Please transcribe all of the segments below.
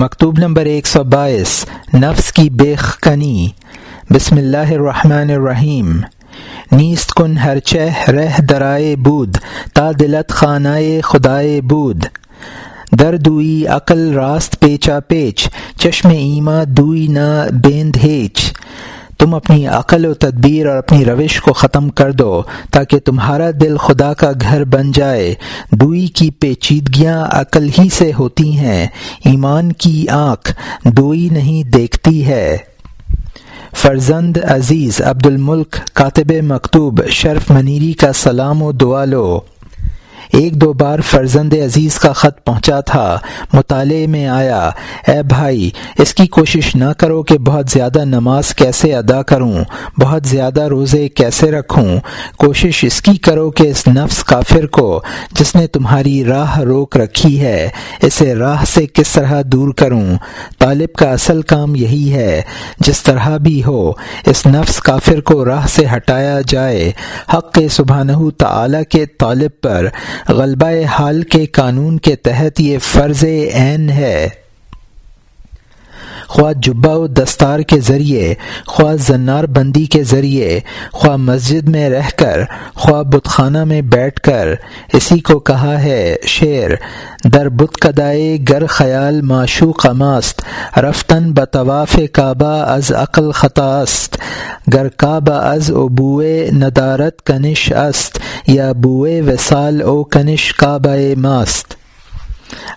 مکتوب نمبر ایک سو بائیس، نفس کی بیخ کنی بسم اللہ الرحمن الرحیم۔ نیست کن ہر چہ رہ درائے بود، تا دلت خانائے خدائے بود۔ در دوئی عقل راست پیچا پیچ، چشم ایما دوئی نہ بیند ہیچ۔ تم اپنی عقل و تدبیر اور اپنی روش کو ختم کر دو تاکہ تمہارا دل خدا کا گھر بن جائے۔ دوئی کی پیچیدگیاں عقل ہی سے ہوتی ہیں، ایمان کی آنکھ دوئی نہیں دیکھتی ہے۔ فرزند عزیز عبد الملک کاتب مکتوب، شرف منیری کا سلام و دعا لو۔ ایک دو بار فرزند عزیز کا خط پہنچا تھا۔ مطالعے میں آیا، اے بھائی، اس کی کوشش نہ کرو کہ بہت زیادہ نماز کیسے ادا کروں، بہت زیادہ روزے کیسے رکھوں۔ کوشش اس کی کرو کہ اس نفس کافر کو، جس نے تمہاری راہ روک رکھی ہے، اسے راہ سے کس طرح دور کروں؟ طالب کا اصل کام یہی ہے، جس طرح بھی ہو، اس نفس کافر کو راہ سے ہٹایا جائے۔ حق سبحانہ تعالی کے طالب پر غلبہ حال کے قانون کے تحت یہ فرض عین ہے۔ خواہ جبہ و دستار کے ذریعے، خواہ زنار بندی کے ذریعے، خواہ مسجد میں رہ کر، خواہ بت خانہ میں بیٹھ کر، اسی کو کہا ہے شعر، در بت کدائے گر خیال معشوق ماست، رفتن بطواف کعبہ از عقل خطاست گر کعبہ از ابوئے ندارت کنش است، یا بوئے وصال او کنش کعبہ ماست۔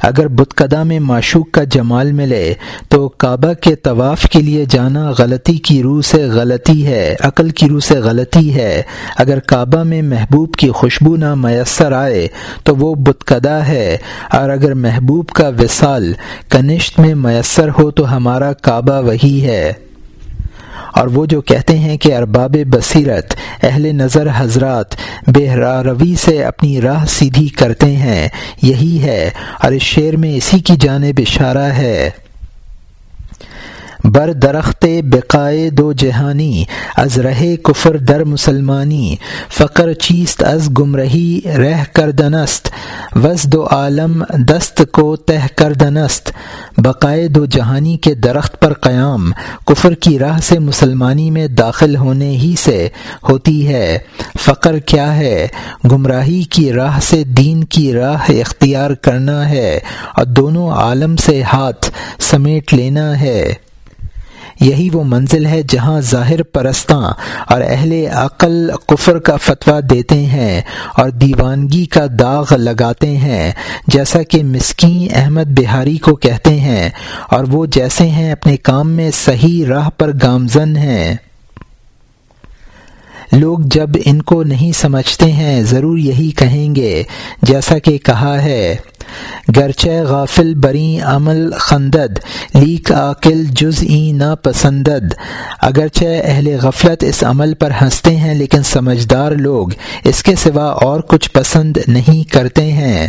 اگر بتکدا میں معشوق کا جمال ملے تو کعبہ کے طواف کے لیے جانا غلطی کی روح سے غلطی ہے، عقل کی روح سے غلطی ہے۔ اگر کعبہ میں محبوب کی خوشبو نہ میسر آئے تو وہ بتکدا ہے۔ اور اگر محبوب کا وصال کنشت میں میسر ہو تو ہمارا کعبہ وہی ہے۔ اور وہ جو کہتے ہیں کہ ارباب بصیرت، اہل نظر حضرات، بے روی سے اپنی راہ سیدھی کرتے ہیں، یہی ہے اور اس شعر میں اسی کی جانب اشارہ ہے۔ بر درخت بقائے دو جہانی، از رہے کفر در مسلمانی، فقر چیست از گمرہی، رہ کر دنست وز دو عالم دست کو تہ کر دنست بقائے دو جہانی کے درخت پر قیام، کفر کی راہ سے مسلمانی میں داخل ہونے ہی سے ہوتی ہے۔ فقر کیا ہے؟ گمراہی کی راہ سے دین کی راہ اختیار کرنا ہے، اور دونوں عالم سے ہاتھ سمیٹ لینا ہے۔ یہی وہ منزل ہے جہاں ظاہر پرستاں اور اہل عقل کفر کا فتویٰ دیتے ہیں اور دیوانگی کا داغ لگاتے ہیں، جیسا کہ مسکین احمد بہاری کو کہتے ہیں، اور وہ جیسے ہیں اپنے کام میں صحیح راہ پر گامزن ہیں۔ لوگ جب ان کو نہیں سمجھتے ہیں، ضرور یہی کہیں گے، جیسا کہ کہا ہے۔ گرچہ غافل بری عمل خندد، لیک عاقل جز ای نا پسندد۔ اگرچہ اہل غفلت اس عمل پر ہنستے ہیں، لیکن سمجھدار لوگ اس کے سوا اور کچھ پسند نہیں کرتے ہیں۔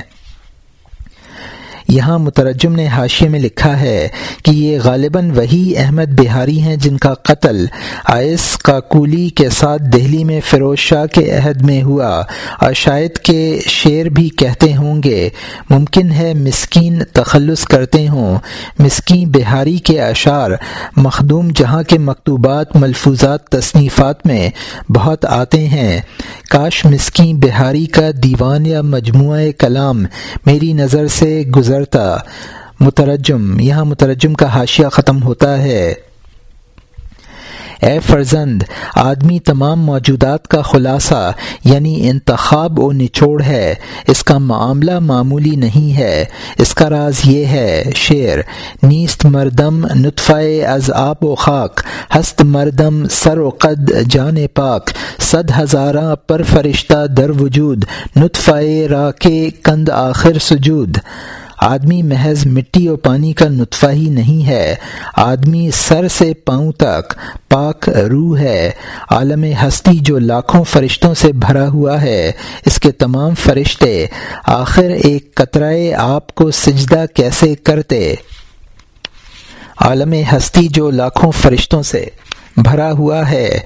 یہاں مترجم نے حاشیے میں لکھا ہے کہ یہ غالباً وہی احمد بہاری ہیں جن کا قتل آئس کاکولی کے ساتھ دہلی میں فیروز شاہ کے عہد میں ہوا۔ اور شاید کہ شعر بھی کہتے ہوں گے، ممکن ہے مسکین تخلص کرتے ہوں۔ مسکین بہاری کے اشعار، مخدوم جہاں کے مکتوبات، ملفوظات، تصنیفات میں بہت آتے ہیں۔ کاش مسکین بہاری کا دیوان یا مجموعہ کلام میری نظر سے گزر گزرتا۔ مترجم، یہاں مترجم کا حاشیہ ختم ہوتا ہے۔ اے فرزند، آدمی تمام موجودات کا خلاصہ یعنی انتخاب و نچوڑ ہے۔ اس کا معاملہ معمولی نہیں ہے۔ اس کا راز یہ ہے، شعر، نیست مردم نطفہ از آب و خاک، ہست مردم سر و قد جان پاک۔ صد ہزارہ پر فرشتہ در وجود نطفہ را کے کند آخر سجود۔ آدمی محض مٹی اور پانی کا نطفہ ہی نہیں ہے۔ آدمی سر سے پاؤں تک پاک روح ہے۔ عالم ہستی جو لاکھوں فرشتوں سے بھرا ہوا ہے، اس کے تمام فرشتے آخر ایک قطرائے آپ کو سجدہ کیسے کرتے؟ عالم ہستی جو لاکھوں فرشتوں سے بھرا ہوا ہے۔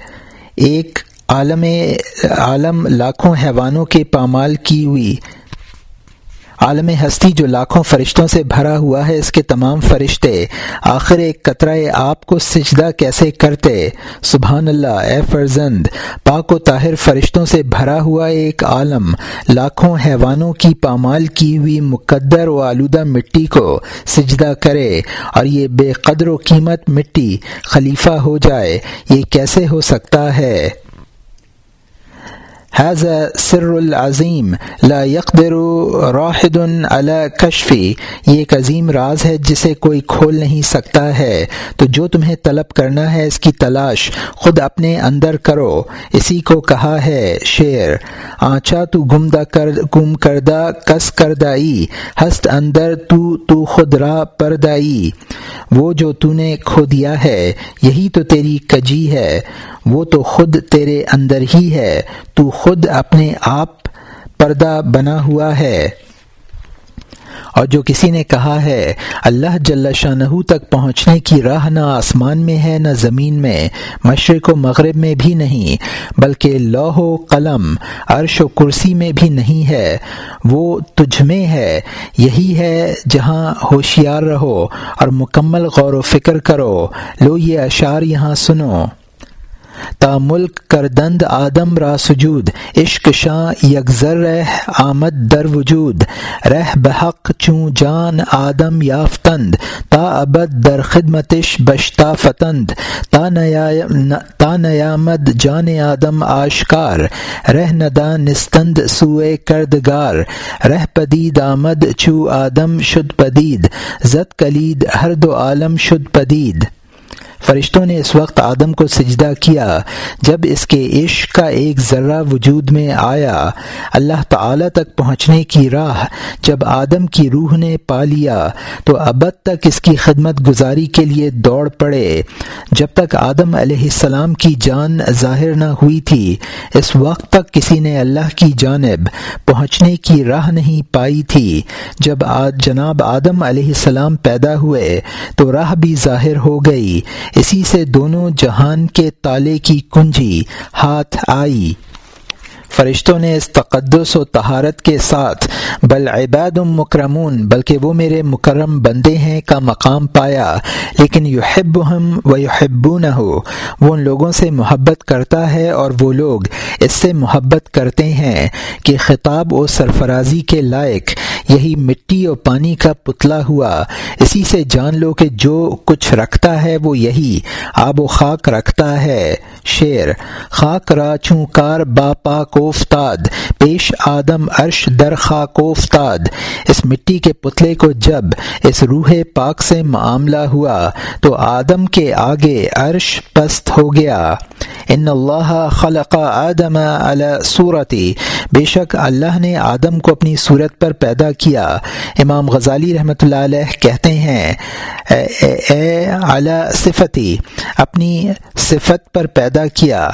ایک عالم عالم لاکھوں حیوانوں کے پامال کی ہوئی۔ عالم ہستی جو لاکھوں فرشتوں سے بھرا ہوا ہے، اس کے تمام فرشتے آخر ایک قطرۂ آپ کو سجدہ کیسے کرتے؟ سبحان اللہ، اے فرزند، پاک و طاہر فرشتوں سے بھرا ہوا ایک عالم لاکھوں حیوانوں کی پامال کی ہوئی مقدر و آلودہ مٹی کو سجدہ کرے اور یہ بے قدر و قیمت مٹی خلیفہ ہو جائے، یہ کیسے ہو سکتا ہے؟ هذا سر العظیم لا يقدر راحد على کشفی یہ ایک عظیم راز ہے جسے کوئی کھول نہیں سکتا ہے۔ تو جو تمہیں طلب کرنا ہے اس کی تلاش خود اپنے اندر کرو۔ اسی کو کہا ہے شعر، آنچا تو گمدہ کر، گم کردہ، کس کردائی؟ ہست اندر تو تو خود را پردائی۔ وہ جو تو نے کھو دیا ہے، یہی تو تیری کجی ہے۔ وہ تو خود تیرے اندر ہی ہے، تو خود اپنے آپ پردہ بنا ہوا ہے۔ اور جو کسی نے کہا ہے، اللہ جل شاہ تک پہنچنے کی راہ نہ آسمان میں ہے، نہ زمین میں، مشرق و مغرب میں بھی نہیں، بلکہ لوہ و قلم، عرش و کرسی میں بھی نہیں ہے۔ وہ تجھ میں ہے، یہی ہے جہاں ہوشیار رہو اور مکمل غور و فکر کرو۔ لو یہ اشعار یہاں سنو۔ تا ملک کردند آدم را سجود، عشق شاں یکزر رہ آمد در وجود، رہ بحق چوں جان آدم یافتند، تا ابد در خدمتش بشتا فتند تا تا نیامد جان آدم آشکار، رہ ندا نستند سوئے کردگار، رہ پدید آمد چو آدم شد پدید، زد کلید ہر دو عالم شد پدید۔ فرشتوں نے اس وقت آدم کو سجدہ کیا، جب اس کے عشق کا ایک ذرہ وجود میں آیا، اللہ تعالی تک پہنچنے کی راہ جب آدم کی روح نے پا لیا، تو ابد تک اس کی خدمت گزاری کے لیے دوڑ پڑے۔ جب تک آدم علیہ السلام کی جان ظاہر نہ ہوئی تھی، اس وقت تک کسی نے اللہ کی جانب پہنچنے کی راہ نہیں پائی تھی۔ جب جناب آدم علیہ السلام پیدا ہوئے، تو راہ بھی ظاہر ہو گئی۔ اسی سے دونوں جہان کے تالے کی کنجی ہاتھ آئی۔ فرشتوں نے اس تقدس و تہارت کے ساتھ بل عباد مکرمون، بلکہ وہ میرے مکرم بندے ہیں، کا مقام پایا۔ لیکن یحب ہم و یحبو نہ ہو وہ ان لوگوں سے محبت کرتا ہے اور وہ لوگ اس سے محبت کرتے ہیں کہ خطاب و سرفرازی کے لائق یہی مٹی اور پانی کا پتلا ہوا۔ اسی سے جان لو کہ جو کچھ رکھتا ہے وہ یہی آب و خاک رکھتا ہے۔ شیر خاک را چونکار باپا کوفتاد پیش آدم عرش در کوفتاد اس مٹی کے پتلے کو جب اس روح پاک سے معاملہ ہوا، تو آدم کے آگے عرش پست ہو گیا۔ ان اللہ خلق آدم علی صورتی۔ بے شک اللہ نے آدم کو اپنی صورت پر پیدا کیا۔ امام غزالی رحمۃ اللہ علیہ کہتے ہیں، اے اعلی صفتی، اپنی صفت پر پیدا کیا۔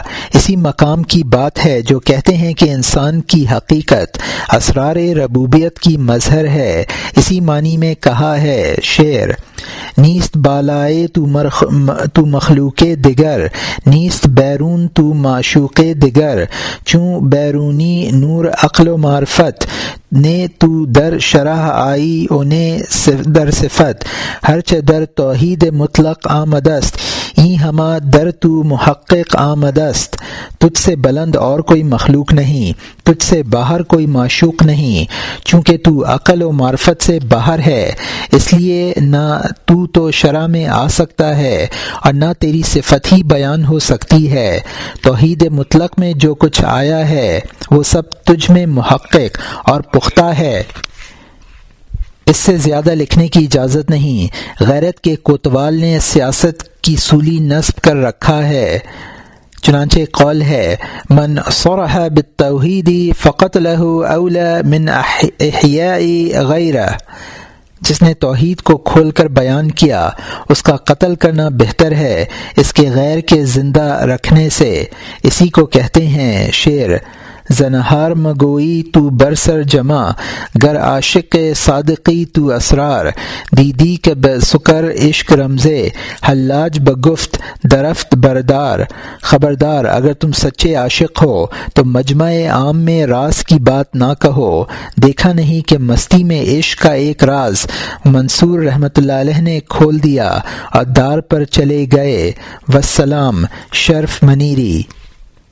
اسی مقام کی بات ہے جو کہتے ہیں کہ انسان کی حقیقت، اسرار ربوبیت کی مظہر ہے۔ اسی معنی میں کہا ہے شعر، نیست بالائے تو تو مخلوق دگر نیست بیرون تو معشوق دگر چوں بیرونی نور عقل و معرفت، نے تو در شرح آئی انہیں در صفت۔ ہر در توحید مطلق آمدست ای ہما در تو محقق آمدست۔ تجھ سے بلند اور کوئی مخلوق نہیں، تجھ سے باہر کوئی معشوق نہیں، چونکہ تو عقل و معرفت سے باہر ہے، اس لیے نہ تو تو شرح میں آ سکتا ہے اور نہ تیری صفت ہی بیان ہو سکتی ہے۔ توحید مطلق میں جو کچھ آیا ہے، وہ سب تجھ میں محقق اور پختہ ہے۔ اس سے زیادہ لکھنے کی اجازت نہیں، غیرت کے کوتوال نے سیاست کی سولی نصب کر رکھا ہے۔ چنانچہ قول ہے، من صرح بالتوحیدی فقط له اولا من احیائی غیرہ جس نے توحید کو کھول کر بیان کیا، اس کا قتل کرنا بہتر ہے، اس کے غیر کے زندہ رکھنے سے۔ اسی کو کہتے ہیں شعر زنہار مگوئی تو برسر جمع، گر عاشق صادقی تو اسرار۔ دیدی کے بے سکر عشق رمزے، حلاج بگفت درفت بردار۔ خبردار، اگر تم سچے عاشق ہو، تو مجمع عام میں راز کی بات نہ کہو۔ دیکھا نہیں کہ مستی میں عشق کا ایک راز۔ منصور رحمۃ اللہ علیہ نے کھول دیا، اور دار پر چلے گئے۔ وسلام، شرف منیری۔